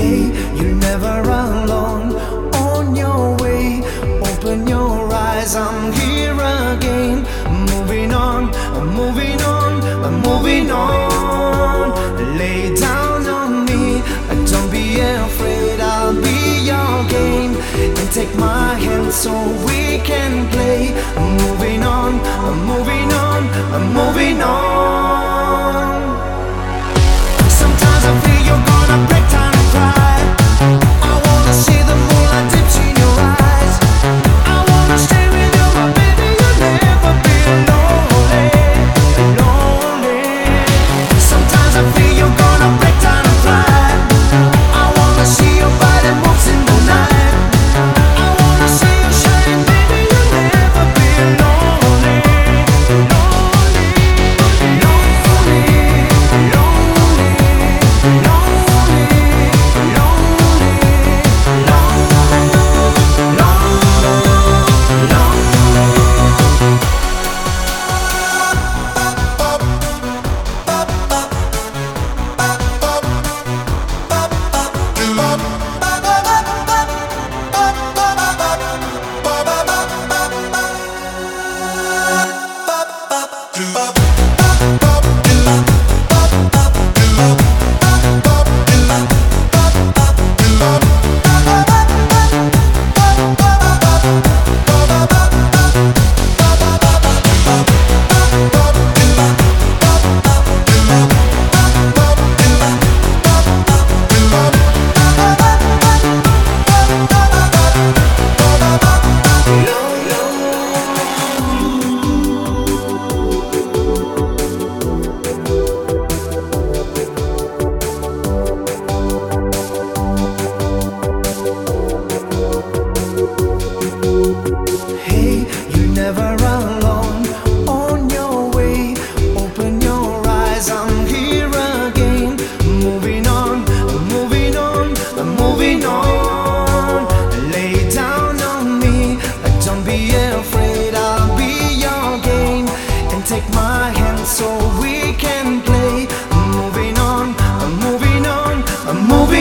hey, you're never alone on your way. Open your eyes, I'm here again. Moving on, I'm moving on, I'm moving on. Lay down on me, don't be afraid, I'll be your game. And take my hand so we can play.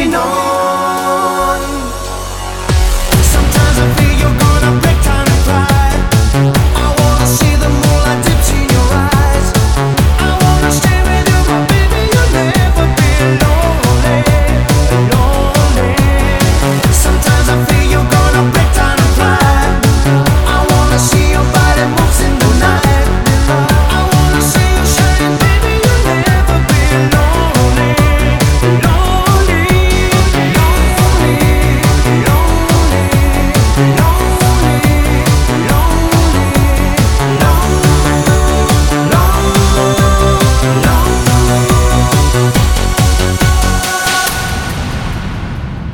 No.